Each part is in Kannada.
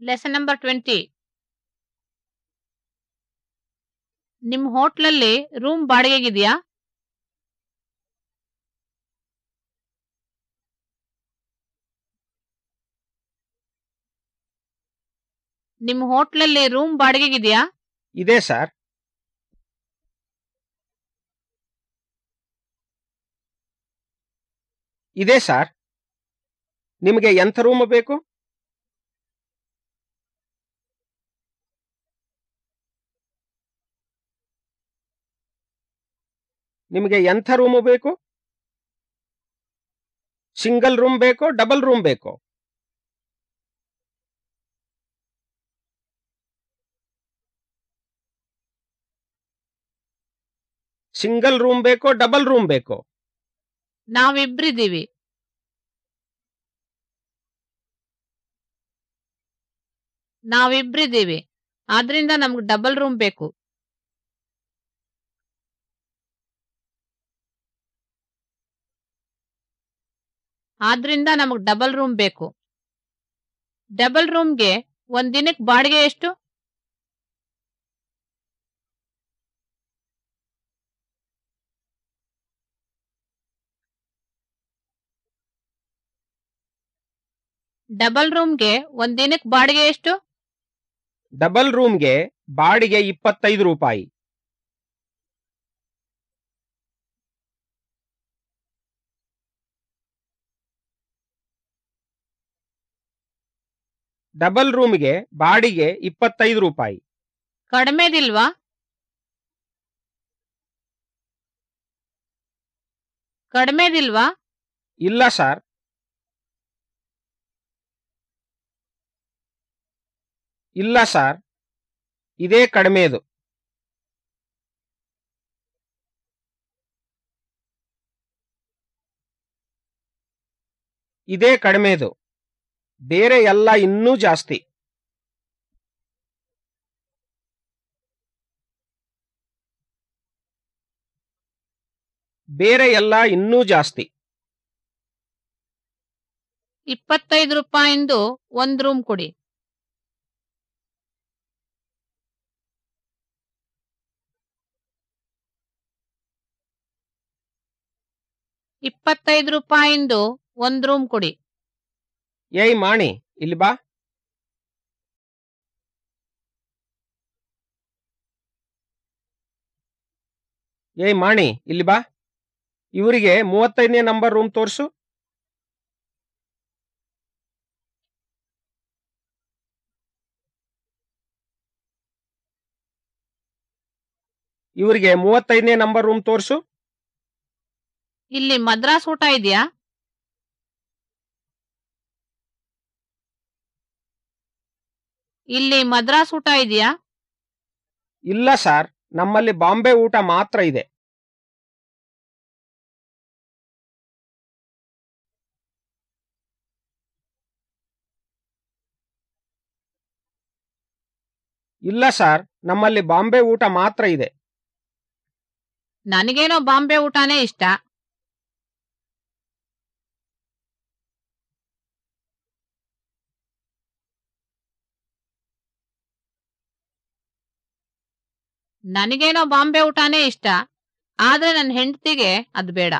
ಲೆಸನ್ ನಂಬರ್ ಟ್ವೆಂಟಿ ನಿಮ್ ಹೋಟ್ಲಲ್ಲಿ ರೂಮ್ ಬಾಡಿಗೆಗಿದೆಯಾ? ನಿಮ್ ಹೋಟ್ಲಲ್ಲಿ ರೂಮ್ ಬಾಡಿಗೆಗಿದೆಯಾ? ಇದೆ ಸರ್ ಇದೆ ಸರ್ ನಿಮಗೆ ಎಂಥ ರೂಮ್ ಬೇಕು? ನಿಮಗೆ ಎಂಥ ರೂಮ್ ಬೇಕು? ಸಿಂಗಲ್ ರೂಮ್ ಬೇಕೋ ಡಬಲ್ ರೂಮ್ ಬೇಕೋ? ಸಿಂಗಲ್ ರೂಮ್ ಬೇಕೋ ಡಬಲ್ ರೂಮ್ ಬೇಕೋ? ನಾವಿಬ್ರಿದ್ದೀವಿ. ನಾವಿಬ್ರಿದ್ದೀವಿ. ಆದ್ರಿಂದ ನಮ್ಗೆ ಡಬಲ್ ರೂಮ್ ಬೇಕು. ಆದ್ರಿಂದ ನಮಗ್ ಡಬಲ್ ರೂಮ್ ಬೇಕು. ಡಬಲ್ ರೂಮ್ಗೆ ಒಂದ್ ದಿನಕ್ಕೆ ಬಾಡಿಗೆ ಎಷ್ಟು? ಡಬಲ್ ರೂಮ್ಗೆ ಒಂದ್ ಬಾಡಿಗೆ ಎಷ್ಟು? ಡಬಲ್ ರೂಮ್ಗೆ ಬಾಡಿಗೆ ಇಪ್ಪತ್ತೈದು ರೂಪಾಯಿ. ಡಬಲ್ ರೂಮ್ಗೆ ಬಾಡಿಗೆ ಇಪ್ಪತ್ತೈದು ರೂಪಾಯಿ. ಕಡಿಮೆದಿಲ್ವಾ? ಕಡಿಮೆದಿಲ್ವಾ? ಇಲ್ಲ ಸರ್. ಇಲ್ಲ ಸರ್. ಇದೇ ಕಡಿಮೆದು. ಇದೇ ಕಡಿಮೆದು. ಬೇರೆ ಎಲ್ಲ ಇನ್ನೂ ಜಾಸ್ತಿ. ಬೇರೆ ಎಲ್ಲ ಇನ್ನೂ ಜಾಸ್ತಿ. ಇಪ್ಪತ್ತೈದು ರೂಪಾಯಿಂದು ಒಂದ್ ರೂಮ್ ಕೊಡಿ. ಇಪ್ಪತ್ತೈದು ರೂಪಾಯಿಂದು ಒಂದ್ ರೂಮ್ ಕೊಡಿ. ಏಯ್ ಮಾಣಿ, ಇಲ್ಲಿ ಬಾ. ಏಯ್ ಮಾಣಿ, ಇಲ್ಲಿ ಬಾ. ಇವರಿಗೆ ಮೂವತ್ತೈದನೇ ನಂಬರ್ ರೂಮ್ ತೋರಿಸು. ಇವರಿಗೆ ಮೂವತ್ತೈದನೇ ನಂಬರ್ ರೂಮ್ ತೋರಿಸು. ಇಲ್ಲಿ ಮದ್ರಾಸ್ ಊಟ ಇದೆಯಾ? ಇಲ್ಲಿ ಮದ್ರಾಸ್ ಊಟ ಇದೆಯಾ? ಇಲ್ಲ ಸರ್ ನಮ್ಮಲ್ಲಿ ಬಾಂಬೆ ಊಟ ಮಾತ್ರ ಇದೆ. ಇಲ್ಲ ಸರ್ ನಮ್ಮಲ್ಲಿ ಬಾಂಬೆ ಊಟ ಮಾತ್ರ ಇದೆ. ನನಗೇನೋ ಬಾಂಬೆ ಊಟನೇ ಇಷ್ಟ. ನನಗೇನೋ ಬಾಂಬೆ ಊಟನೇ ಇಷ್ಟ, ಆದ್ರೆ ನನ್ನ ಹೆಂಡತಿಗೆ ಅದ್ ಬೇಡ.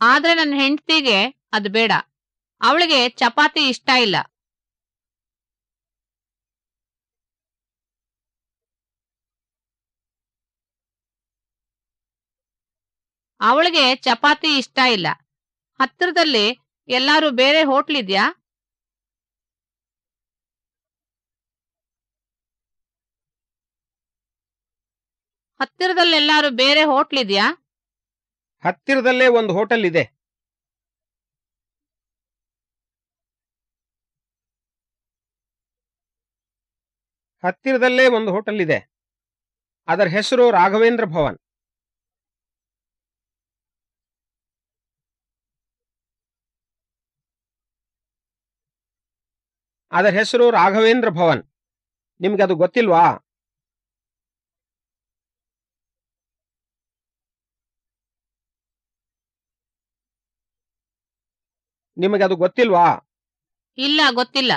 ಆದ್ರೆ ನನ್ನ ಹೆಂಡತಿಗೆ ಅದ್ ಬೇಡ. ಅವಳಿಗೆ ಚಪಾತಿ ಇಷ್ಟ ಇಲ್ಲ. ಅವಳಿಗೆ ಚಪಾತಿ ಇಷ್ಟ ಇಲ್ಲ. ಹತ್ತಿರದಲ್ಲಿ ಎಲ್ಲಾರು ಬೇರೆ ಹೋಟ್ಲ್ ಇದ್ಯಾ? ಹತ್ತಿರದಲ್ಲಿ ಎಲ್ಲಾರು ಬೇರೆ ಹೋಟ್ಲ್ ಇದ್ಯಾ? ಹತ್ತಿರದಲ್ಲೇ ಒಂದು ಹೋಟೆಲ್ ಇದೆ. ಹತ್ತಿರದಲ್ಲೇ ಒಂದು ಹೋಟೆಲ್ ಇದೆ. ಅದರ ಹೆಸರು ರಾಘವೇಂದ್ರ ಭವನ್. ಅದರ ಹೆಸರು ರಾಘವೇಂದ್ರ ಭವನ್. ನಿಮ್ಗೆ ಅದು ಗೊತ್ತಿಲ್ವಾ? ನಿಮಗೆ ಅದು ಗೊತ್ತಿಲ್ವಾ? ಇಲ್ಲ, ಗೊತ್ತಿಲ್ಲ.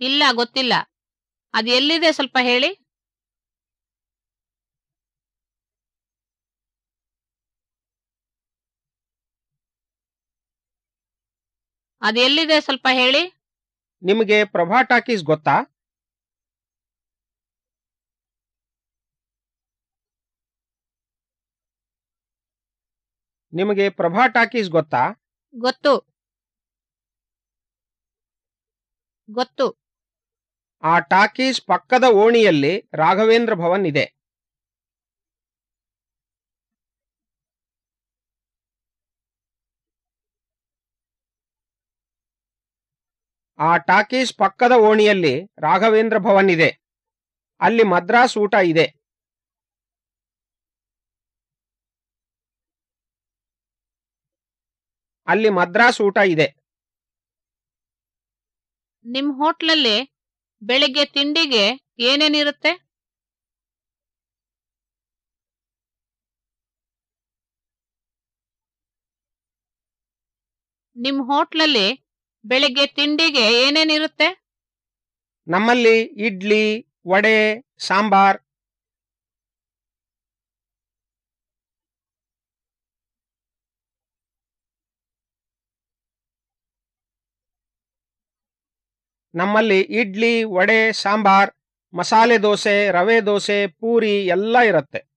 ಇಲ್ಲ, ಗೊತ್ತಿಲ್ಲ. ಅದು ಎಲ್ಲಿದೆ ಸ್ವಲ್ಪ ಹೇಳಿ. ಅದು ಎಲ್ಲಿದೆ ಸ್ವಲ್ಪ ಹೇಳಿ. ನಿಮಗೆ ಪ್ರಭಾ ಟಾಕೀಸ್ ಗೊತ್ತಾ? ನಿಮಗೆ ಪ್ರಭಾ ಟಾಕೀಸ್ ಗೊತ್ತಾ? ಗೊತ್ತು. ಗೊತ್ತು. ಆ ಟಾಕೀಸ್ ಪಕ್ಕದ ಓಣಿಯಲ್ಲಿ ರಾಘವೇಂದ್ರ ಭವನ್ ಇದೆ. ಆ ಟಾಕೀಸ್ ಪಕ್ಕದ ಓಣಿಯಲ್ಲಿ ರಾಘವೇಂದ್ರ ಭವನ್ ಇದೆ. ಅಲ್ಲಿ ಮದ್ರಾಸ್ ಊಟ ಇದೆ. ಅಲ್ಲಿ ಮದ್ರಾಸ್ ಊಟ ಇದೆ. ನಿಮ್ ಹೋಟ್ಲಲ್ಲಿ ಬೆಳಿಗ್ಗೆ ತಿಂಡಿಗೆ ಏನೇನಿರುತ್ತೆ ನಿಮ್ ಹೋಟ್ಲಲ್ಲಿ ಬೆಳಿಗ್ಗೆ ತಿಂಡಿಗೆ ಏನೇನಿರುತ್ತೆ ನಮ್ಮಲ್ಲಿ ಇಡ್ಲಿ, ವಡೆ, ಸಾಂಬಾರ್. ನಮ್ಮಲ್ಲಿ ಇಡ್ಲಿ, ವಡೆ, ಸಾಂಬಾರ್, ಮಸಾಲೆ ದೋಸೆ, ರವೆ ದೋಸೆ, ಪೂರಿ ಎಲ್ಲ ಇರುತ್ತೆ.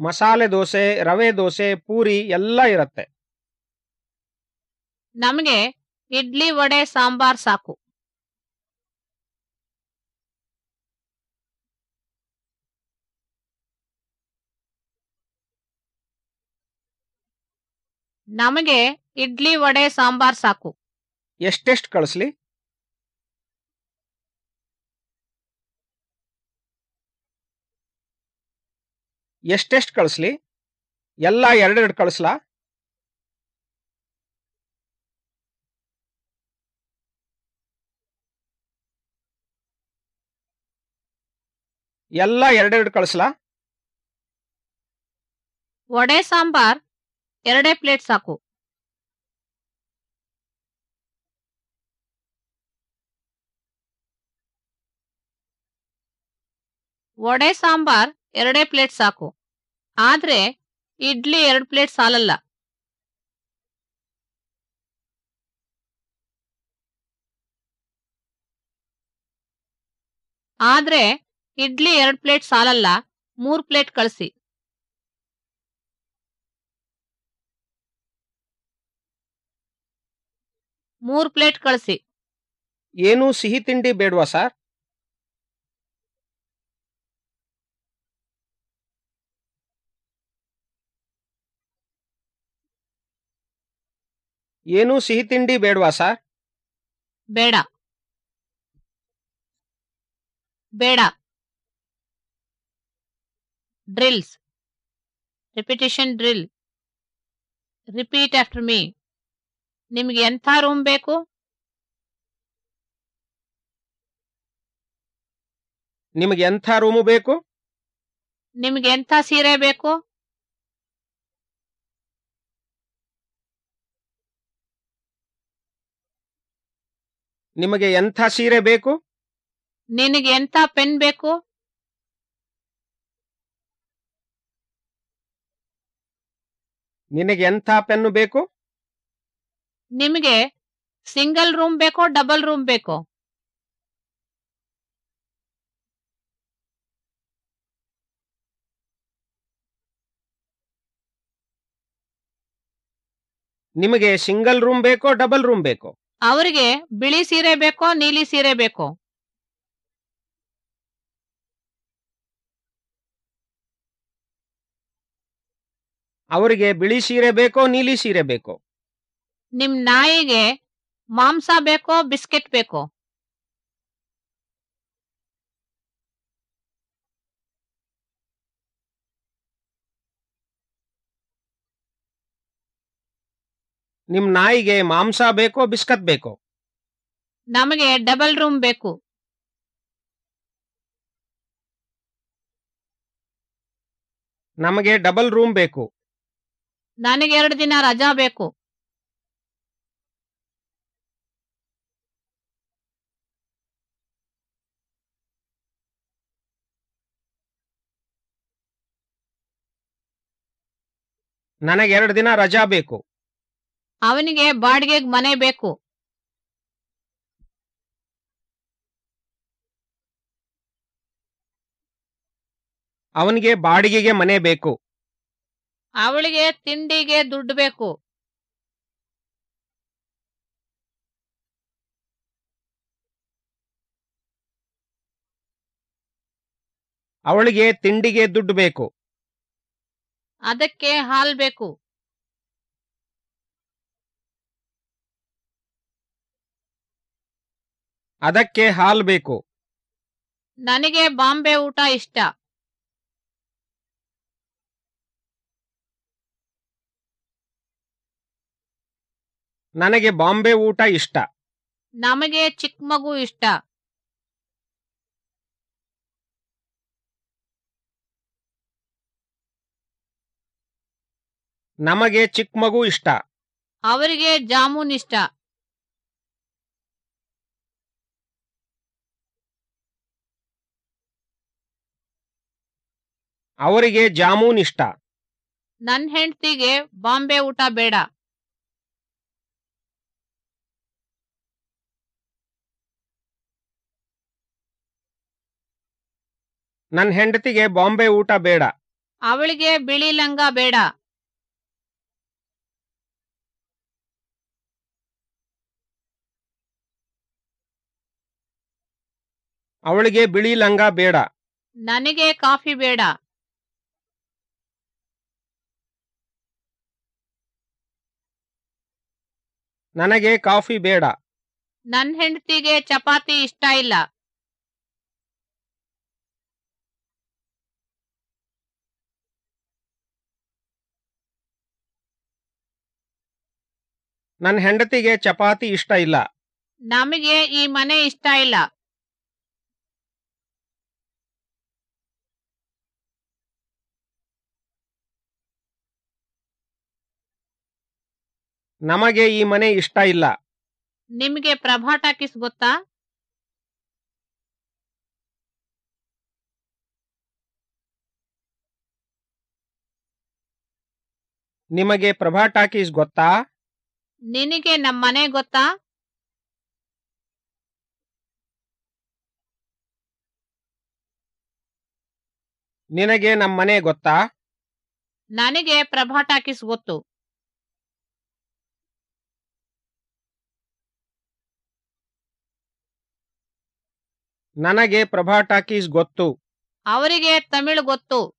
ಮಸಾಲೆ ದೋಸೆ ರವೆ ದೋಸೆ ಪೂರಿ ಎಲ್ಲ ಇರುತ್ತೆ. ನಮಗೆ ಇಡ್ಲಿ ವಡೆ ಸಾಂಬಾರ್ ಸಾಕು. ನಮಗೆ ಇಡ್ಲಿ ವಡೆ ಸಾಂಬಾರ್ ಸಾಕು. ಎಷ್ಟೆಷ್ಟು ಕಳಿಸ್ಲಿ? ಎಷ್ಟೆಷ್ಟು ಕಳಿಸ್ಲಿ? ಎಲ್ಲ ಎರಡೆರಡು ಕಳಿಸ್ಲಾ? ಎಲ್ಲ ಎರಡೆರಡು ಕಳಿಸ್ಲಾ? ವಡೆ, ಸಾಂಬಾರ್, ಎರಡೇ ಪ್ಲೇಟ್ ಸಾಕು. ವಡೆ, ಸಾಂಬಾರ್ ಎರಡೇ ಪ್ಲೇಟ್ ಸಾಕು. ಆದ್ರೆ ಇಡ್ಲಿ ಎರಡು ಪ್ಲೇಟ್ ಸಾಲಲ್ಲ. ಆದ್ರೆ ಇಡ್ಲಿ ಎರಡು ಪ್ಲೇಟ್ ಸಾಲಲ್ಲ, ಮೂರು ಪ್ಲೇಟ್ ಕಳಿಸಿ. ಮೂರ್ ಪ್ಲೇಟ್ ಕಳಿಸಿ. ಏನು ಸಿಹಿ ತಿಂಡಿ ಬೇಡವಾ ಸರ್? ಏನೂ ಸಿಹಿ ತಿಂಡಿ ಬೇಡವಾ ಸರ್ ಬೇಡ. ಬೇಡ. Drills. Repetition drill. Repeat after me. ನಿಮ್ಗೆ ಎಂಥ ರೂಮ್ ಬೇಕು? ನಿಮಗೆ ಎಂಥ ರೂಮು ಬೇಕು? ನಿಮ್ಗೆ ಎಂಥ ಸೀರೆ ಬೇಕು? ನಿಮಗೆ ಎಂಥ ಸೀರೆ ಬೇಕು? ನಿನಗೆ ಎಂಥ ಪೆನ್ ಬೇಕು? ನಿನಗೆ ಎಂಥ ಪೆನ್ನು ಬೇಕು? ನಿಮಗೆ ಸಿಂಗಲ್ ರೂಮ್ ಬೇಕೋ ಡಬಲ್ ರೂಮ್ ಬೇಕೋ? ನಿಮಗೆ ಸಿಂಗಲ್ ರೂಮ್ ಬೇಕೋ ಡಬಲ್ ರೂಮ್ ಬೇಕೋ? ಅವರಿಗೆ ಬಿಳಿ ಸೀರೆ ಬೇಕೋ ನೀಲಿ ಸೀರೆ ಬೇಕೋ? ಅವರಿಗೆ ಬಿಳಿ ಸೀರೆ ಬೇಕೋ ನೀಲಿ ಸೀರೆ ಬೇಕೋ? ನಿಮ್ ನಾಯಿಗೆ ಮಾಂಸ ಬೇಕೋ ಬಿಸ್ಕೆಟ್ ಬೇಕೋ? ನಿಮ್ ನಾಯಿಗೆ ಮಾಂಸ ಬೇಕೋ ಬಿಸ್ಕತ್ ಬೇಕೋ? ನಮಗೆ ಡಬಲ್ ರೂಮ್ ಬೇಕು. ನಮಗೆ ಡಬಲ್ ರೂಮ್ ಬೇಕು. ನನಗೆ ಎರಡು ದಿನ ರಜಾ ಬೇಕು. ನನಗೆ ಎರಡು ದಿನ ರಜಾ ಬೇಕು. ಅವನಿಗೆ ಬಾಡಿಗೆಗೆ ಮನೆ ಬೇಕು. ಅವನಿಗೆ ಬಾಡಿಗೆಗೆ ಮನೆ ಬೇಕು. ಅವಳಿಗೆ ತಿಂಡಿಗೆ ದುಡ್ಡು ಬೇಕು. ಅವಳಿಗೆ ತಿಂಡಿಗೆ ದುಡ್ಡು ಬೇಕು. ಅದಕ್ಕೆ ಹಾಲ್ ಬೇಕು. ಅದಕ್ಕೆ ಹಾಲ್ ಬೇಕು. ನನಗೆ ಬಾಂಬೆ ಊಟ ಇಷ್ಟ. ನನಗೆ ಬಾಂಬೆ ಊಟ ಇಷ್ಟ. ನಮಗೆ ಚಿಕ್ಕ ಮಗು ಇಷ್ಟ. ನಮಗೆ ಚಿಕ್ಕ ಮಗು ಇಷ್ಟ. ಅವರಿಗೆ ಜಾಮೂನ್ ಇಷ್ಟ. ಅವರಿಗೆ ಜಾಮೂನ್ ಇಷ್ಟ. ನನ್ ಹೆಂಡತಿಗೆ ಬಾಂಬೆ ಊಟ ಬೇಡ. ನನ್ ಹೆಂಡತಿಗೆ ಬಾಂಬೆ ಊಟ ಬೇಡ. ಅವಳಿಗೆ ಬಿಳಿ ಲಂಗ ಬೇಡ. ಅವಳಿಗೆ ಬಿಳಿ ಲಂಗ ಬೇಡ. ನನಗೆ ಕಾಫಿ ಬೇಡ. ನನಗೆ ಕಾಫಿ ಬೇಡ. ನನ್ ಹೆಂಡತಿಗೆ ಚಪಾತಿ ಇಷ್ಟ ಇಲ್ಲ. ನನ್ ಹೆಂಡತಿಗೆ ಚಪಾತಿ ಇಷ್ಟ ಇಲ್ಲ. ನಮಗೆ ಈ ಮನೆ ಇಷ್ಟ ಇಲ್ಲ. ನಮಗೆ ಈ ಮನೆ ಇಷ್ಟ ಇಲ್ಲ. ನಿಮ್ಗೆ ಪ್ರಭಾ ಟಾಕೀಸ್ ಗೊತ್ತಾ? ನಿಮಗೆ ಪ್ರಭಾ ಟಾಕೀಸ್ ಗೊತ್ತಾ? ನಿನಗೆ ನಮ್ಮನೆ ಗೊತ್ತಾ? ನಿನಗೆ ನಮ್ಮನೆ ಗೊತ್ತಾ? ನನಗೆ ಪ್ರಭಾ ಟಾಕೀಸ್ ಗೊತ್ತು. ನನಗೆ ಪ್ರಭಾ ಟಾಕೀಸ್ ಗೊತ್ತು. ಅವರಿಗೆ ತಮಿಳು ಗೊತ್ತು.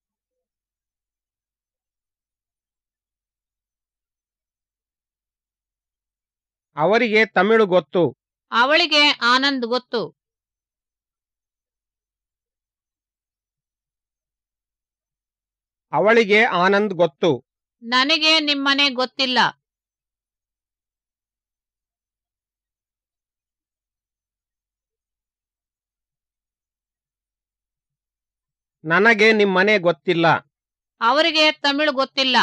ಅವರಿಗೆ ತಮಿಳು ಗೊತ್ತು. ಅವಳಿಗೆ ಆನಂದ್ ಗೊತ್ತು. ಅವಳಿಗೆ ಆನಂದ್ ಗೊತ್ತು. ನನಗೆ ನಿಮ್ಮನೆ ಗೊತ್ತಿಲ್ಲ. ನನಗೆ ನಿಮ್ಮನೆ ಗೊತ್ತಿಲ್ಲ. ಅವರಿಗೆ ತಮಿಳು ಗೊತ್ತಿಲ್ಲ.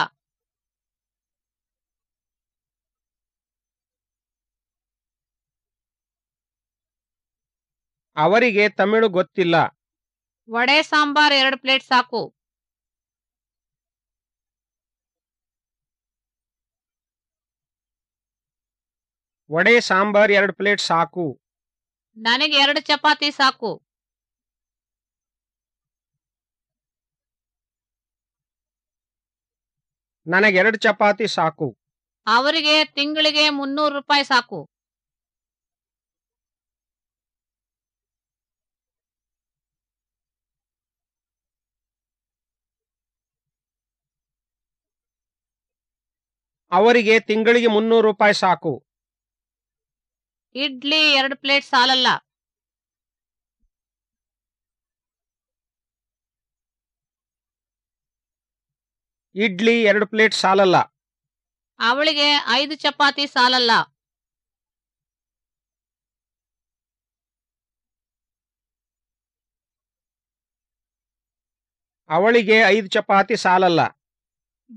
ಅವರಿಗೆ ತಮಿಳು ಗೊತ್ತಿಲ್ಲ. ವಡೆ ಸಾಂಬಾರ್ ಎರಡು ಪ್ಲೇಟ್ ಸಾಕು. ವಡೆ ಸಾಂಬಾರ್ ಎರಡು ಪ್ಲೇಟ್ ಸಾಕು. ನನಗೆ ಎರಡು ಚಪಾತಿ ಸಾಕು. ನನಗೆರಡು ಚಪಾತಿ ಸಾಕು. ಅವರಿಗೆ ತಿಂಗಳಿಗೆ ಮುನ್ನೂರು ರೂಪಾಯಿ ಸಾಕು. ಅವರಿಗೆ ತಿಂಗಳಿಗೆ ಮುನ್ನೂರು ರೂಪಾಯಿ ಸಾಕು. ಇಡ್ಲಿ ಎರಡು ಪ್ಲೇಟ್ ಸಾಲಲ್ಲ. ಇಡ್ಲಿ ಎರಡು ಪ್ಲೇಟ್ ಸಾಲಲ್ಲ. ಅವಳಿಗೆ ಐದು ಚಪಾತಿ ಸಾಲಲ್ಲ. ಅವಳಿಗೆ ಐದು ಚಪಾತಿ ಸಾಲಲ್ಲ.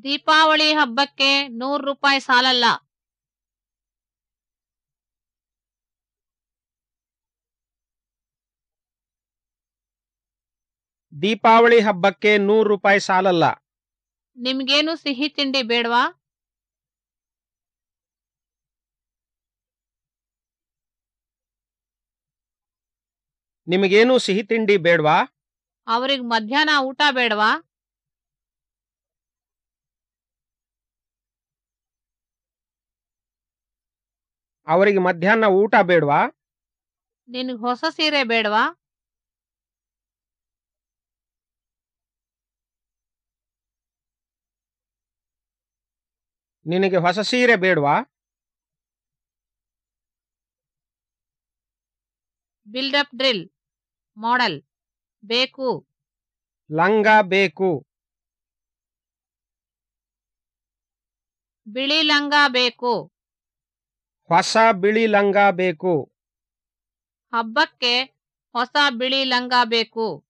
ದೀಪಾವಳಿ ಹಬ್ಬಕ್ಕೆ ನೂರು ರೂಪಾಯಿ ಸಾಲಲ್ಲ. ದೀಪಾವಳಿ ಹಬ್ಬಕ್ಕೆ ನೂರು ರೂಪಾಯಿ ಸಾಲಲ್ಲ. ನಿಮ್ಗೇನು ಸಿಹಿ ತಿಂಡಿ ಬೇಡವಾ? ನಿಮಗೇನು ಸಿಹಿ ತಿಂಡಿ ಬೇಡವಾ? ಅವ್ರಿಗೆ ಮಧ್ಯಾಹ್ನ ಊಟ ಬೇಡವಾ? ಅವರಿಗೆ ಮಧ್ಯಾಹ್ನ ಊಟ ಬೇಡವಾ? ನಿನಗ್ ಹೊಸ ಸೀರೆ ಬೇಡ್ವಾ? ನಿನಗೆ ಹೊಸ ಸೀರೆ ಬೇಡವಾ? ಬಿಲ್ಡಪ್ ಡ್ರಿಲ್ ಮಾಡೆಲ್ ಬೇಕು. ಲಂಗ ಬೇಕು. ಬಿಳಿ ಲಂಗ ಬೇಕು. ಹೊಸ ಬಿಳಿ ಲಂಗ ಬೇಕು. ಹಬ್ಬಕ್ಕೆ ಹೊಸ ಬಿಳಿ ಲಂಗ ಬೇಕು.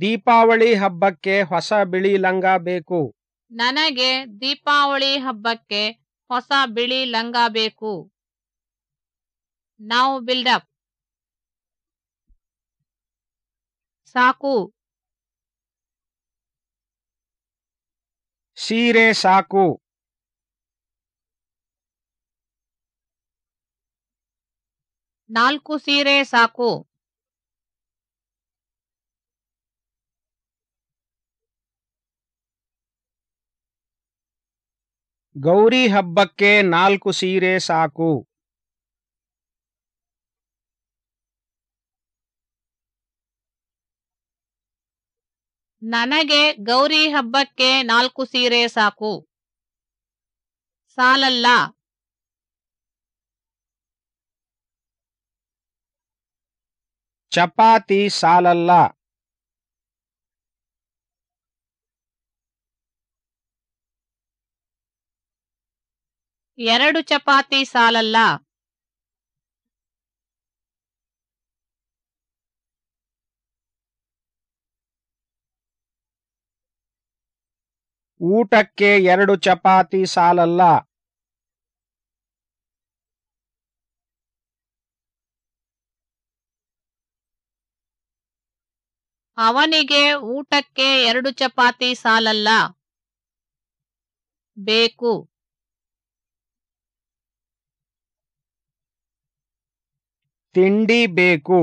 ದೀಪಾವಳಿ ಹಬ್ಬಕ್ಕೆ ಹೊಸ ಬಿಳಿ ಲಂಗ ಬೇಕು. ನನಗೆ ದೀಪಾವಳಿ ಹಬ್ಬಕ್ಕೆ ಹೊಸ ಬಿಳಿ ಲಂಗ ಬೇಕು. ನಾವು ಬಿಲ್ಡಪ್ ಸಾಕು. ಸೀರೆ ಸಾಕು. ನಾಲ್ಕು ಸೀರೆ ಸಾಕು. ಗೌರಿ ಹಬ್ಬಕ್ಕೆ ನಾಲ್ಕು ಸೀರೆ ಸಾಕು. ನನಗೆ ಗೌರಿ ಹಬ್ಬಕ್ಕೆ ನಾಲ್ಕು ಸೀರೆ ಸಾಕು. ಸಾಲಲ್ಲ. ಚಪಾತಿ ಸಾಲಲ್ಲ. ಎರಡು ಚಪಾತಿ ಸಾಲಲ್ಲ. ಊಟಕ್ಕೆ ಎರಡು ಚಪಾತಿ ಸಾಲಲ್ಲ. ಅವನಿಗೆ ಊಟಕ್ಕೆ ಎರಡು ಚಪಾತಿ ಸಾಲಲ್ಲ. ಬೇಕು. ತಿಂಡಿ ಬೇಕು.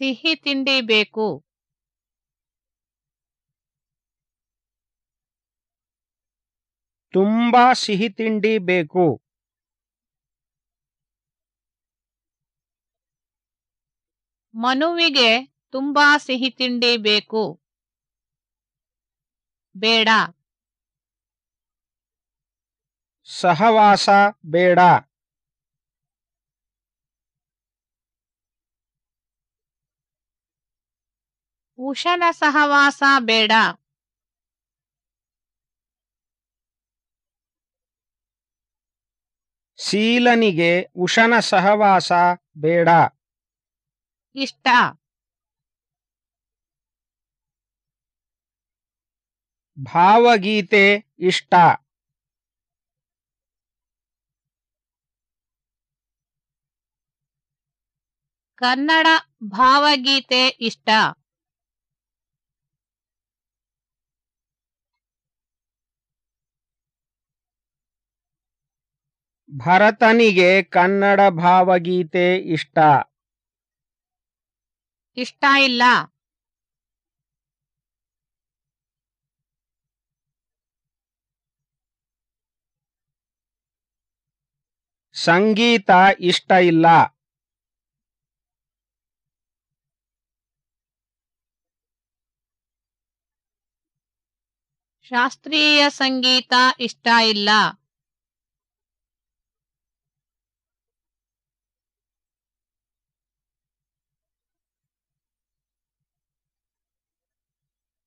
ಸಿಹಿ ತಿಂಡಿ ಬೇಕು. ತುಂಬಾ ಸಿಹಿ ತಿಂಡಿ ಬೇಕು. ಮನುವಿಗೆ ತುಂಬಾ ಸಿಹಿ ತಿಂಡಿ ಬೇಕು. ಬೇಡ. ಸಹವಾಸ ಬೇಡ ಉಷನ ಸಹವಾಸ ಬೇಡ ಶೀಲನಿಗೆ ಉಷನ ಸಹವಾಸ ಬೇಡ ಇಷ್ಟ ಭಾವಗೀತೆ ಇಷ್ಟ ಕನ್ನಡ ಭಾವಗೀತೆ ಇಷ್ಟ. ಭರತನಿಗೆ ಕನ್ನಡ ಭಾವಗೀತೆ ಇಷ್ಟ. ಇಷ್ಟ ಇಲ್ಲ. ಸಂಗೀತ ಇಷ್ಟ ಇಲ್ಲ. ಶಾಸ್ತ್ರೀಯ ಸಂಗೀತ ಇಷ್ಟ ಇಲ್ಲ.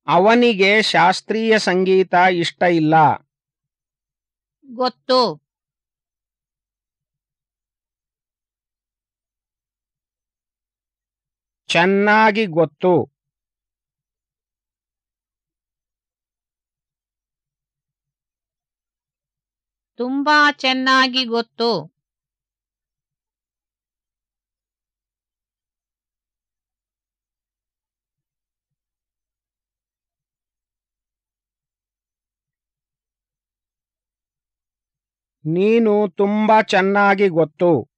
ಅವನಿಗೆ ಶಾಸ್ತ್ರೀಯ ಸಂಗೀತ ಇಷ್ಟ ಇಲ್ಲ. ಗೊತ್ತು. ಚೆನ್ನಾಗಿ ಗೊತ್ತು. ತುಂಬಾ ಚೆನ್ನಾಗಿ ಗೊತ್ತು. ನೀನು ತುಂಬಾ ಚೆನ್ನಾಗಿ ಗೊತ್ತು.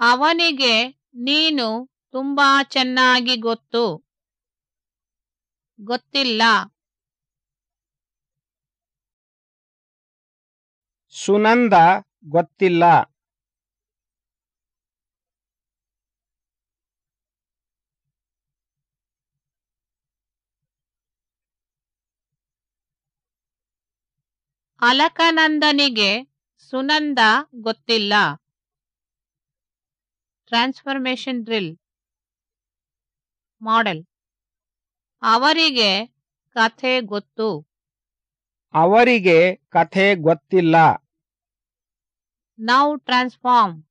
ಅವನಿಗೆ ನೀನು ತುಂಬಾ ಚೆನ್ನಾಗಿ ಗೊತ್ತು. ಗೊತ್ತಿಲ್ಲ. ಸುನಂದ ಗೊತ್ತಿಲ್ಲ. ಅಲಕನಂದನಿಗೆ ಸುನಂದ ಗೊತ್ತಿಲ್ಲ. Transformation drill model. ಅವರಿಗೆ ಕಥೆ ಗೊತ್ತು. ಅವರಿಗೆ ಕಥೆ ಗೊತ್ತಿಲ್ಲ. Now transform.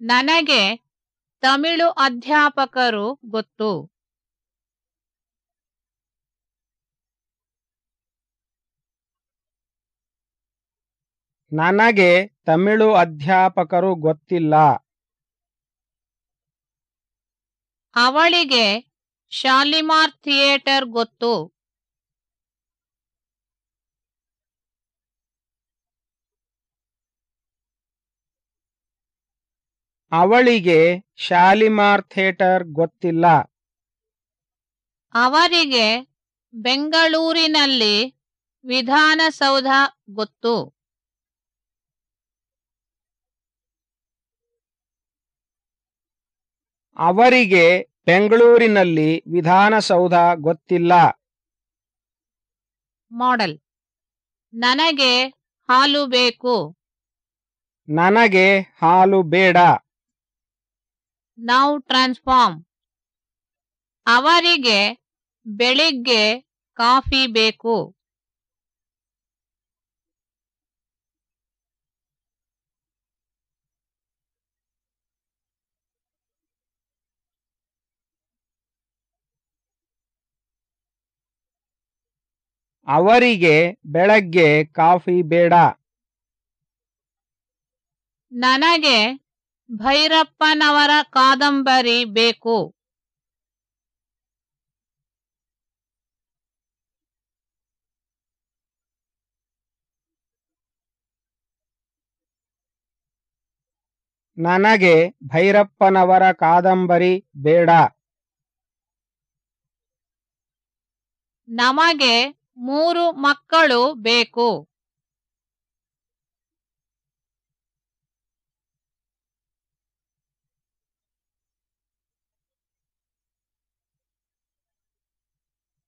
ನನಗೆ ತಮಿಳು ಅಧ್ಯಾಪಕರು ಗೊತ್ತು. ನನಗೆ ತಮಿಳು ಅಧ್ಯಾಪಕರು ಗೊತ್ತಿಲ್ಲ. ಅವಳಿಗೆ ಶಾಲಿಮಾರ್ ಥಿಯೇಟರ್ ಗೊತ್ತು. ಅವಳಿಗೆ ಶಾಲಿಮಾರ್ ಥಿಯೇಟರ್ ಗೊತ್ತಿಲ್ಲ. ಅವರಿಗೆ ಬೆಂಗಳೂರಿನಲ್ಲಿ ವಿಧಾನಸೌಧ ಗೊತ್ತು. ಅವರಿಗೆ ಬೆಂಗಳೂರಿನಲ್ಲಿ ವಿಧಾನಸೌಧ ಗೊತ್ತಿಲ್ಲ. ಮಾಡೆಲ್ ನನಗೆ ಹಾಲು ಬೇಕು. ನನಗೆ ಹಾಲು ಬೇಡ. ನೌ ಟ್ರಾನ್ಸ್ಫಾರ್ಮ್ ಅವರಿಗೆ ಬೆಳಿಗ್ಗೆ ಕಾಫಿ ಬೇಕು. ಅವರಿಗೆ ಬೆಳಗ್ಗೆ ಕಾಫಿ ಬೇಡ. ನನಗೆ ಭೈರಪ್ಪನವರ ಕಾದಂಬರಿ ಬೇಕು. ನನಗೆ ಭೈರಪ್ಪನವರ ಕಾದಂಬರಿ ಬೇಡ. ನಮಗೆ ಮೂರು ಮಕ್ಕಳು ಬೇಕು.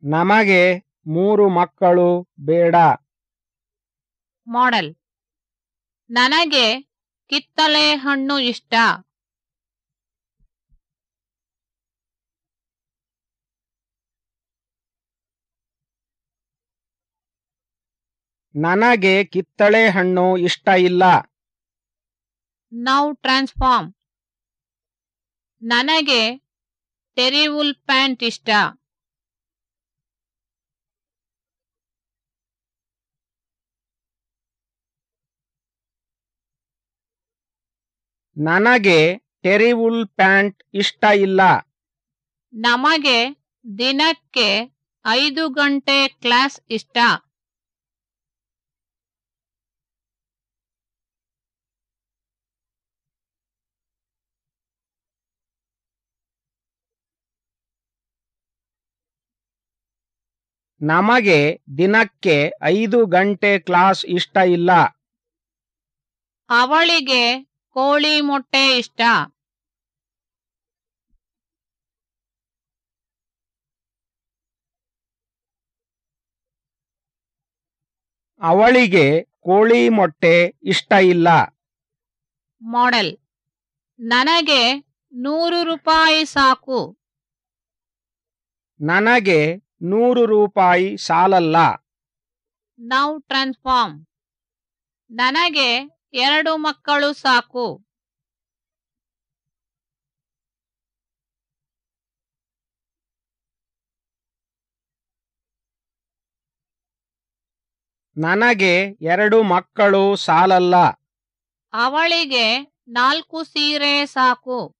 ನಮಗೆ ಮೂರು ಮಕ್ಕಳು ಬೇಡ. ಮಾಡೆಲ್. ನನಗೆ ಕಿತ್ತಳೆ ಹಣ್ಣು ಇಷ್ಟ. ನನಗೆ ಕಿತ್ತಳೆ ಹಣ್ಣು ಇಷ್ಟ ಇಲ್ಲ. ನೌ ಟ್ರಾನ್ಸ್ಫಾರ್ಮ್ ನನಗೆ ಟೆರಿವುಲ್ ಪ್ಯಾಂಟ್ ಇಷ್ಟ. ನನಗೆ ಟೆರಿವುಲ್ ಪ್ಯಾಂಟ್ ಇಷ್ಟ ಇಲ್ಲ. ನಮಗೆ ದಿನಕ್ಕೆ ಐದು ಗಂಟೆ ಕ್ಲಾಸ್ ಇಷ್ಟ. ನಮಗೆ ದಿನಕ್ಕೆ ಐದು ಗಂಟೆ ಕ್ಲಾಸ್ ಇಷ್ಟ ಇಲ್ಲ. ಅವಳಿಗೆ ಕೋಳಿ ಮೊಟ್ಟೆ ಇಷ್ಟ. ಅವಳಿಗೆ ಕೋಳಿ ಮೊಟ್ಟೆ ಇಷ್ಟ ಇಲ್ಲ. ಮಾಡೆಲ್. ನನಗೆ ನೂರು ರೂಪಾಯಿ ಸಾಕು. ನನಗೆ ನೂರು ರೂಪಾಯಿ ಸಾಲಲ್ಲ. ನೌ ಟ್ರಾನ್ಸ್ಫಾರ್ಮ್ ನನಗೆ ಎರಡು ಮಕ್ಕಳು ಸಾಕು. ನನಗೆ ಎರಡು ಮಕ್ಕಳು ಸಾಲಲ್ಲ. ಅವಳಿಗೆ ನಾಲ್ಕು ಸೀರೆ ಸಾಕು.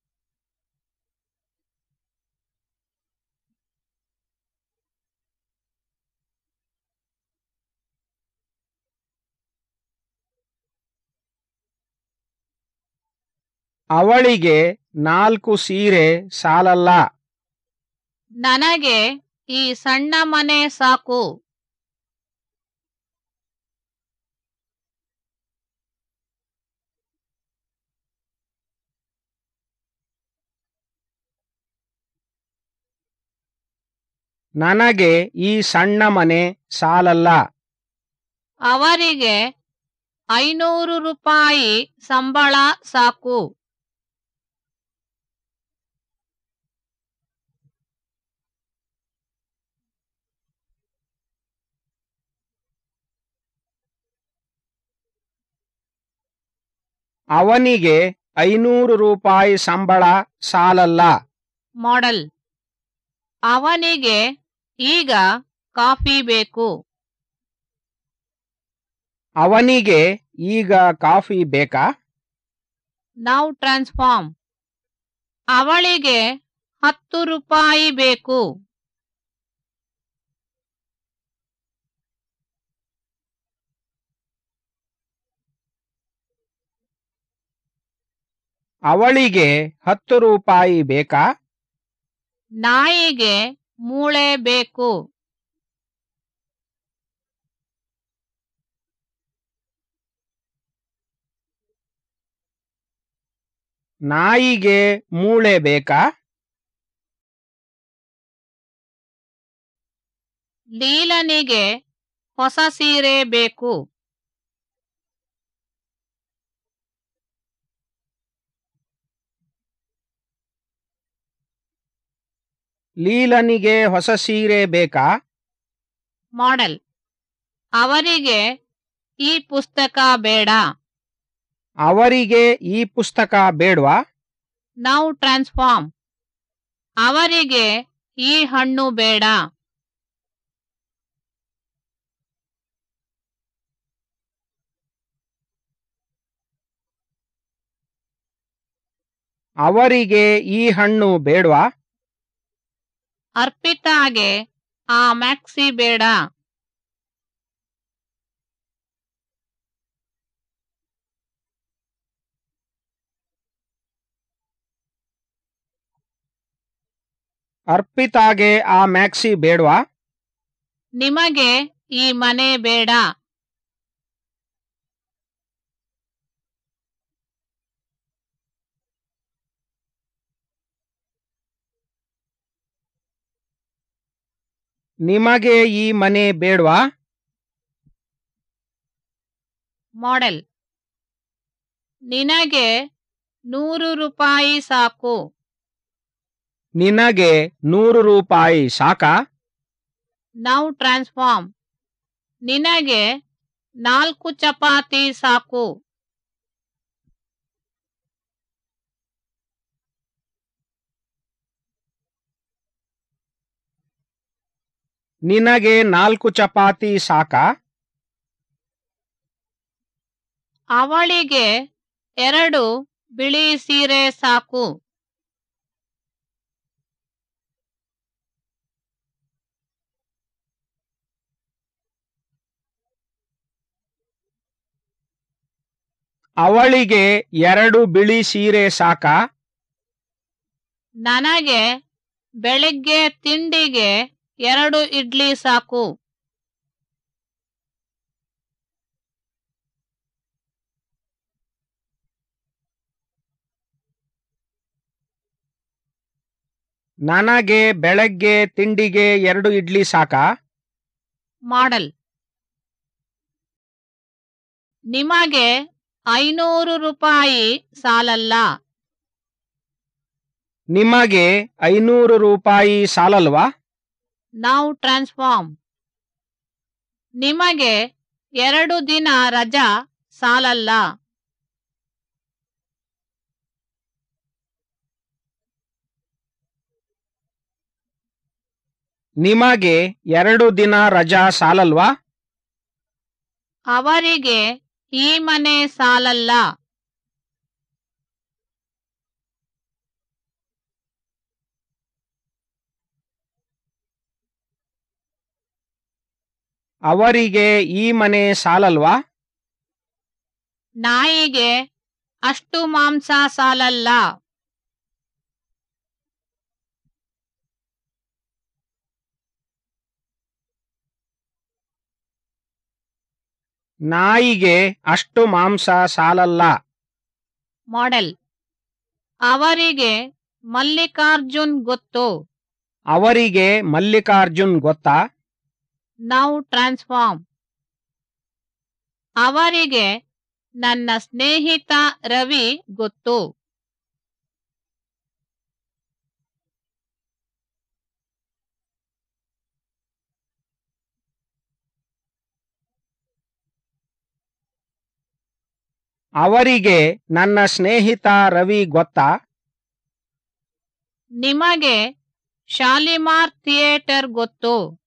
ಅವಳಿಗೆ ನಾಲ್ಕು ಸೀರೆ ಸಾಲಲ್ಲ. ನನಗೆ ಈ ಸಣ್ಣ ಮನೆ ಸಾಕು. ನನಗೆ ಈ ಸಣ್ಣ ಮನೆ ಸಾಲಲ್ಲ. ಅವರಿಗೆ ಐನೂರು ರೂಪಾಯಿ ಸಂಬಳ ಸಾಕು. ಅವನಿಗೆ ಐನೂರು ರೂಪಾಯಿ ಸಂಬಳ ಸಾಲಲ್ಲ. ಮಾಡಲ್. ಅವನಿಗೆ ಈಗ ಕಾಫಿ ಬೇಕು. ಅವನಿಗೆ ಈಗ ಕಾಫಿ ಬೇಕಾ? Now transform. ಅವಳಿಗೆ ಹತ್ತು ರೂಪಾಯಿ ಬೇಕು. ಅವಳಿಗೆ ಹತ್ತು ರೂಪಾಯಿ ಬೇಕಾ? ನಾಯಿಗೆ ಮೂಳೆ ಬೇಕು. ನಾಯಿಗೆ ಮೂಳೆ ಬೇಕಾ? ಲೀಲನಿಗೆ ಹೊಸ ಸೀರೆ ಬೇಕು. ಲೀಲನಿಗೆ ಹೊಸ ಸೀರೆ ಬೇಕಾ? ಮಾಡೆಲ್. ಅವರಿಗೆ ಈ ಪುಸ್ತಕ ಬೇಡ. ಅವರಿಗೆ ಈ ಪುಸ್ತಕ ಬೇಡವಾ? ನೌ ಟ್ರಾನ್ಸ್ಫಾರ್ಮ್ ಅವರಿಗೆ ಈ ಹಣ್ಣು ಬೇಡ. ಅವರಿಗೆ ಈ ಹಣ್ಣು ಬೇಡ್ವಾ? ಅರ್ಪಿತಾಗೆ ಆ ಮ್ಯಾಕ್ಸಿ ಬೇಡ. ಅರ್ಪಿತಾಗೆ ಆ ಮ್ಯಾಕ್ಸಿ ಬೇಡವಾ? ನಿಮಗೆ ಈ ಮನೆ ಬೇಡ. ನಿಮಗೆ ಈ ಮನೆ ಬೇಡ್ವಾ? ಮಾಡೆಲ್. ನಿನಗೆ ನೂರು ರೂಪಾಯಿ ಸಾಕು. ನಿನಗೆ ನೂರು ರೂಪಾಯಿ ಸಾಕಾ? ನೌ ಟ್ರಾನ್ಸ್ಫಾರ್ಮ್ ನಿನಗೆ ನಾಲ್ಕು ಚಪಾತಿ ಸಾಕು. ನಿನಗೆ ನಾಲ್ಕು ಚಪಾತಿ ಸಾಕಾ? ಅವಳಿಗೆ ಎರಡು ಬಿಳಿ ಸೀರೆ ಸಾಕು. ಅವಳಿಗೆ ಎರಡು ಬಿಳಿ ಸೀರೆ ಸಾಕಾ? ನನಗೆ ಬೆಳಿಗ್ಗೆ ತಿಂಡಿಗೆ ಎರಡು ಇಡ್ಲಿ ಸಾಕು. ನನಗೆ ಬೆಳಗ್ಗೆ ತಿಂಡಿಗೆ ಎರಡು ಇಡ್ಲಿ ಸಾಕಾ? ಮಾಡಲ್. ನಿಮಗೆ ಐನೂರು ರೂಪಾಯಿ ಸಾಲಲ್ಲ. ನಿಮಗೆ ಐನೂರು ರೂಪಾಯಿ ಸಾಲಲ್ವಾ? ನಾವು ಟ್ರಾನ್ಸ್ಫಾರ್ಮ್ ನಿಮಗೆ ಎರಡು ದಿನ ರಜಾ ಸಾಲಲ್ಲ. ನಿಮಗೆ ಎರಡು ದಿನ ರಜಾ ಸಾಲಲ್ವಾ? ಅವರಿಗೆ ಈ ಮನೆ ಸಾಲಲ್ಲ. ಅವರಿಗೆ ಈ ಮನೆ ಸಾಲಲ್ವಾ? ನಾಯಿಗೆ ಅಷ್ಟು ಮಾಂಸ ಸಾಲಲ್ಲ. ನಾಯಿಗೆ ಅಷ್ಟು ಮಾಂಸ ಸಾಲಲ್ಲ. ಮಾಡೆಲ್. ಅವರಿಗೆ ಮಲ್ಲಿಕಾರ್ಜುನ್ ಗೊತ್ತು. ಅವರಿಗೆ ಮಲ್ಲಿಕಾರ್ಜುನ್ ಗೊತ್ತಾ? ನಾವು ಟ್ರಾನ್ಸ್ಫಾರ್ಮ್. ಅವರಿಗೆ ನನ್ನ ಸ್ನೇಹಿತ ರವಿ ಗೊತ್ತು. ಅವರಿಗೆ ನನ್ನ ಸ್ನೇಹಿತ ರವಿ ಗೊತ್ತಾ? ನಿಮಗೆ ಶಾಲಿಮಾರ್ ಥಿಯೇಟರ್ ಗೊತ್ತು.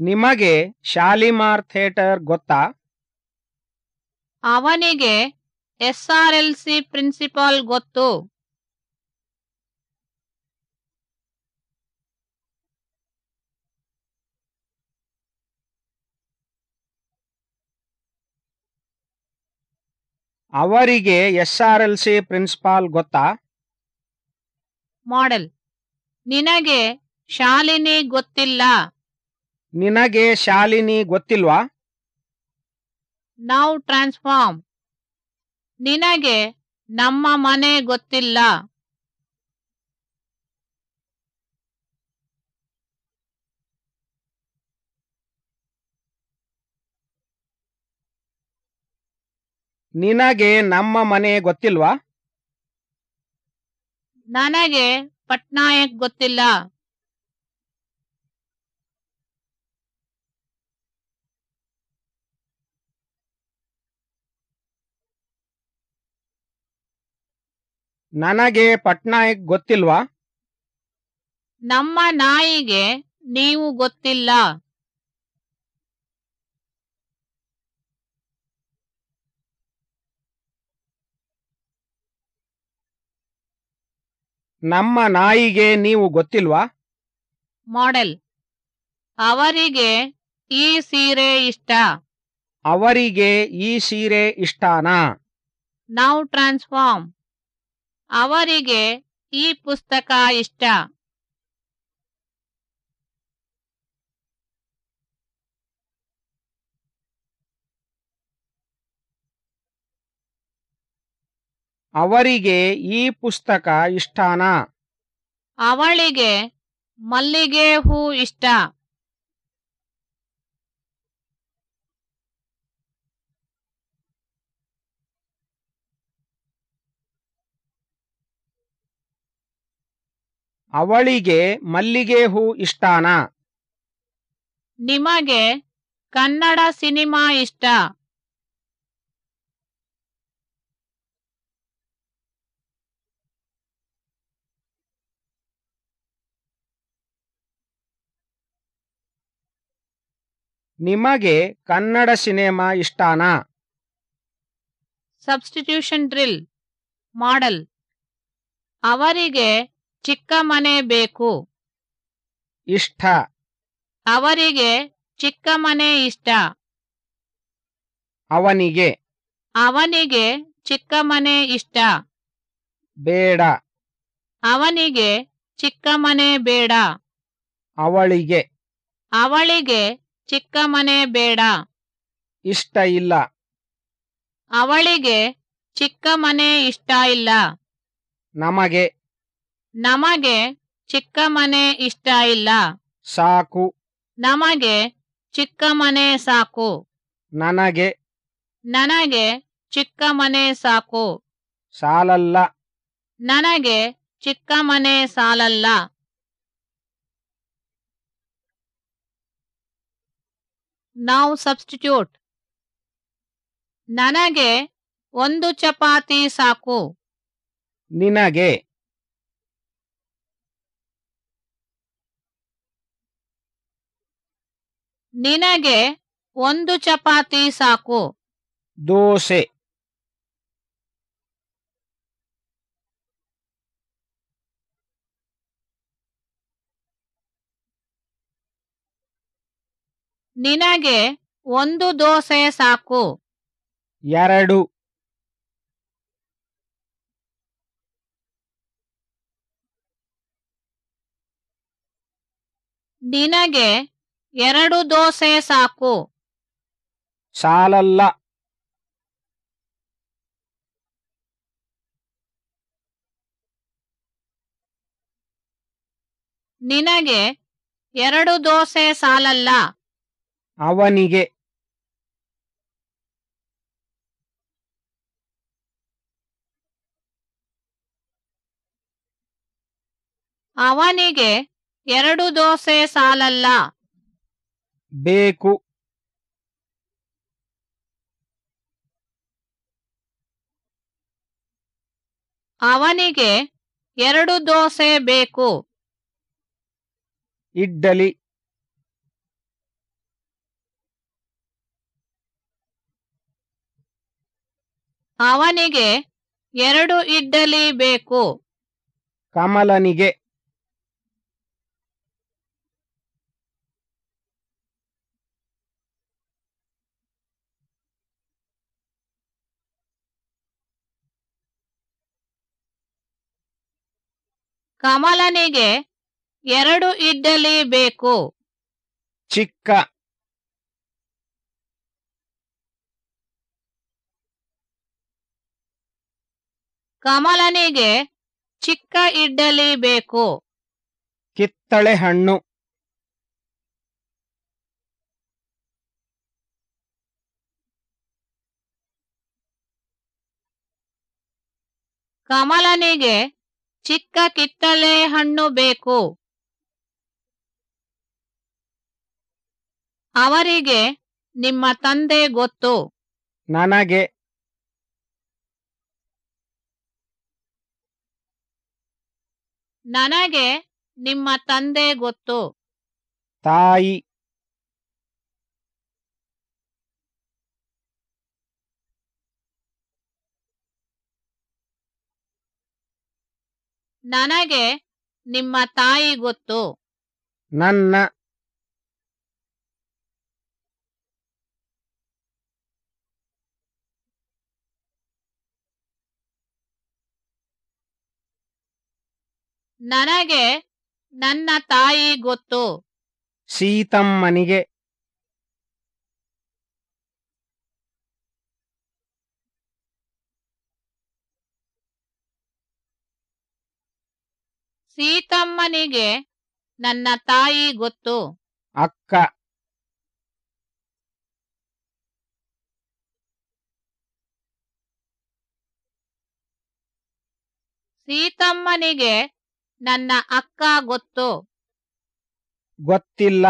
ನಿಮಗೆ ಶಾಲಿಮಾರ್ ಥಿಯೇಟರ್ ಗೊತ್ತಾ? ಅವನಿಗೆ ಎಸ್ಆರ್ಎಲ್ಸಿ ಪ್ರಿನ್ಸಿಪಾಲ್ ಗೊತ್ತು. ಅವರಿಗೆ ಎಸ್ಆರ್ಎಲ್ಸಿ ಪ್ರಿನ್ಸಿಪಾಲ್ ಗೊತ್ತಾ? ಮಾಡೆಲ್. ನಿನಗೆ ಶಾಲಿನಿ ಗೊತ್ತಿಲ್ಲ. ನಿನಗೆ ಶಾಲಿನಿ ಗೊತ್ತಿಲ್ವಾ? ನಾವು ಟ್ರಾನ್ಸ್ಫಾರ್ಮ್ ನಿನಗೆ ನಮ್ಮ ಮನೆ ಗೊತ್ತಿಲ್ಲ. ನಿನಗೆ ನಮ್ಮ ಮನೆ ಗೊತ್ತಿಲ್ವಾ? ನನಗೆ ಪಟ್ನಾಯಕ್ ಗೊತ್ತಿಲ್ಲ. ನನಗೆ ಪಟ್ನಾಯಕ್ ಗೊತ್ತಿಲ್ವಾ? ನಮ್ಮ ನಾಯಿಗೆ ನೀವು ಗೊತ್ತಿಲ್ಲ. ನಮ್ಮ ನಾಯಿಗೆ ನೀವು ಗೊತ್ತಿಲ್ವಾ? ಮಾಡೆಲ್ ಅವರಿಗೆ ಈ ಸೀರೆ ಇಷ್ಟ. ಅವರಿಗೆ ಈ ಸೀರೆ ಇಷ್ಟಾನಾ? ನಾವು ಟ್ರಾನ್ಸ್ಫಾರ್ಮ್. ಅವರಿಗೆ ಈ ಪುಸ್ತಕ ಇಷ್ಟ. ಅವರಿಗೆ ಈ ಪುಸ್ತಕ ಇಷ್ಟಾನಾ? ಅವಳಿಗೆ ಮಲ್ಲಿಗೆ ಹೂ ಇಷ್ಟ. ಅವಳಿಗೆ ಮಲ್ಲಿಗೆ ಹೂ ಇಷ್ಟಾನ? ನಿಮಗೆ ಕನ್ನಡ ಸಿನಿಮಾ ಇಷ್ಟ? ನಿಮಗೆ Kannada cinema ಇಷ್ಟಾನಾ? Substitution drill model. ಅವರಿಗೆ ಚಿಕ್ಕ ಮನೆ ಬೇಕು. ಇಷ್ಟ. ಅವರಿಗೆ ಚಿಕ್ಕ ಮನೆ ಇಷ್ಟ. ಅವನಿಗೆ. ಅವನಿಗೆ ಚಿಕ್ಕ ಮನೆ ಇಷ್ಟ. ಬೇಡ. ಅವನಿಗೆ ಚಿಕ್ಕ ಮನೆ ಬೇಡ. ಅವಳಿಗೆ. ಅವಳಿಗೆ ಚಿಕ್ಕ ಮನೆ ಬೇಡ. ಇಷ್ಟ ಇಲ್ಲ. ಅವಳಿಗೆ ಚಿಕ್ಕ ಮನೆ ಇಷ್ಟ ಇಲ್ಲ. ನಮಗೆ. ನಮಗೆ ಚಿಕ್ಕ ಮನೆ ಇಷ್ಟ ಇಲ್ಲ. ಸಾಕು. ನಮಗೆ ಚಿಕ್ಕ ಮನೆ ಸಾಕು. ನನಗೆ. ನನಗೆ ಚಿಕ್ಕ ಮನೆ ಸಾಕು. ಸಾಲಲ್ಲ. ನನಗೆ ಚಿಕ್ಕ ಮನೆ ಸಾಲಲ್ಲ. ನಾವು ಸಬ್ಸ್ಟಿಟ್ಯೂಟ್. ನನಗೆ ಒಂದು ಚಪಾತಿ ಸಾಕು. ನಿನಗೆ. ನಿನಗೆ ಒಂದು ಚಪಾತಿ ಸಾಕು. ದೋಸೆ. ನಿನಗೆ ಒಂದು ದೋಸೆ ಸಾಕು. ಎರಡು. ನಿನಗೆ ಎರಡು ದೋಸೆ ಸಾಕು. ಸಾಲಲ್ಲ. ನಿನಗೆ ಎರಡು ದೋಸೆ ಸಾಲಲ್ಲ. ಅವನಿಗೆ. ಅವನಿಗೆ ಎರಡು ದೋಸೆ ಸಾಲಲ್ಲ. ಬೇಕು. ಅವನಿಗೆ ಎರಡು ದೋಸೆ ಬೇಕು. ಇಡ್ಡಲಿ ಅವನಿಗೆ ಎರಡು ಇಡ್ಡಲಿ ಬೇಕು. ಕಮಲನಿಗೆ. ಕಮಲನಿಗೆ ಎರಡು ಇಡ್ಡಲಿ ಬೇಕು. ಚಿಕ್ಕ. ಕಮಲನಿಗೆ ಚಿಕ್ಕ ಇಡ್ಡಲಿ ಬೇಕು. ಕಿತ್ತಳೆ ಹಣ್ಣು. ಕಮಲನಿಗೆ ಚಿಕ್ಕ ಕಿತ್ತಳೆ ಹಣ್ಣು ಬೇಕು. ಅವರಿಗೆ ನಿಮ್ಮ ತಂದೆ ಗೊತ್ತು. ನನಗೆ. ನನಗೆ ನಿಮ್ಮ ತಂದೆ ಗೊತ್ತು. ತಾಯಿ. ನನಗೆ ನಿಮ್ಮ ತಾಯಿ ಗೊತ್ತು. ನನ್ನ ನನಗೆ ನನ್ನ ತಾಯಿ ಗೊತ್ತು. ಸೀತಮ್ಮನಿಗೆ ಸೀತಮ್ಮನಿಗೆ ನನ್ನ ತಾಯಿ ಗೊತ್ತು. ಅಕ್ಕ. ಸೀತಮ್ಮನಿಗೆ ನನ್ನ ಅಕ್ಕ ಗೊತ್ತು. ಗೊತ್ತಿಲ್ಲ.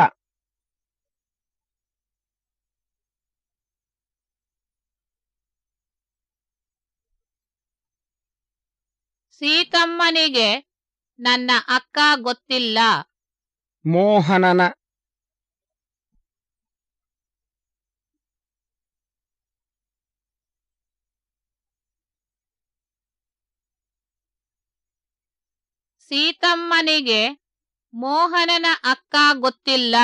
ಸೀತಮ್ಮನಿಗೆ ನನ್ನ ಅಕ್ಕ ಗೊತ್ತಿಲ್ಲ. ಮೋಹನನ. ಸೀತಮ್ಮನಿಗೆ ಮೋಹನನ ಅಕ್ಕ ಗೊತ್ತಿಲ್ಲ.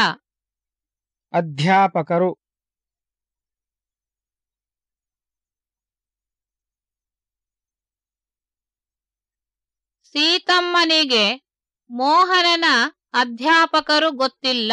ಅಧ್ಯಾಪಕರು. ಸೀತಮ್ಮನಿಗೆ ಮೋಹನನ ಅಧ್ಯಾಪಕರು ಗೊತ್ತಿಲ್ಲ.